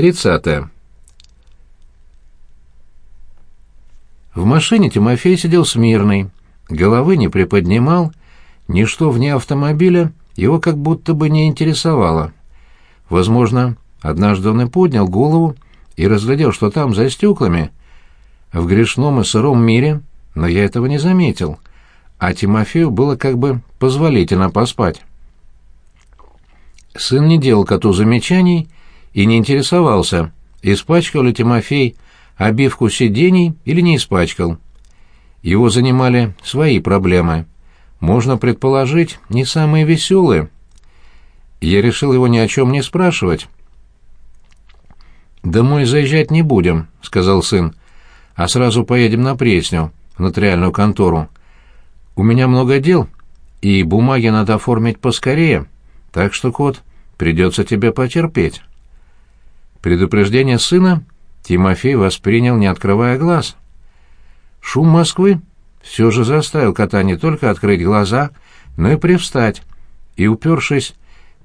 30. В машине Тимофей сидел смирный, головы не приподнимал, ничто вне автомобиля его как будто бы не интересовало. Возможно, однажды он и поднял голову и разглядел, что там, за стеклами, в грешном и сыром мире, но я этого не заметил, а Тимофею было как бы позволительно поспать. Сын не делал коту замечаний и не интересовался, испачкал ли Тимофей обивку сидений или не испачкал. Его занимали свои проблемы. Можно предположить, не самые веселые. Я решил его ни о чем не спрашивать. «Домой заезжать не будем», — сказал сын, — «а сразу поедем на Пресню, в нотариальную контору. У меня много дел, и бумаги надо оформить поскорее, так что, кот, придется тебе потерпеть». Предупреждение сына Тимофей воспринял, не открывая глаз. Шум Москвы все же заставил кота не только открыть глаза, но и привстать, и, упершись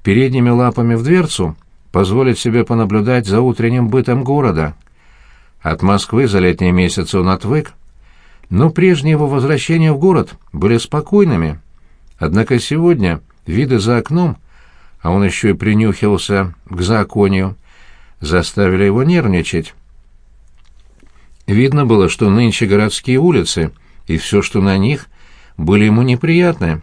передними лапами в дверцу, позволить себе понаблюдать за утренним бытом города. От Москвы за летние месяцы он отвык, но прежние его возвращения в город были спокойными. Однако сегодня виды за окном, а он еще и принюхивался к законию, заставили его нервничать. Видно было, что нынче городские улицы и все, что на них, были ему неприятны.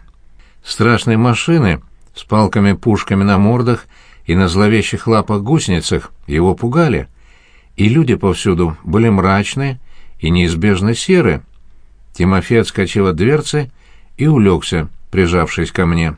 Страшные машины с палками-пушками на мордах и на зловещих лапах-гусеницах его пугали, и люди повсюду были мрачные и неизбежно серы. Тимофей отскочил от дверцы и улегся, прижавшись ко мне.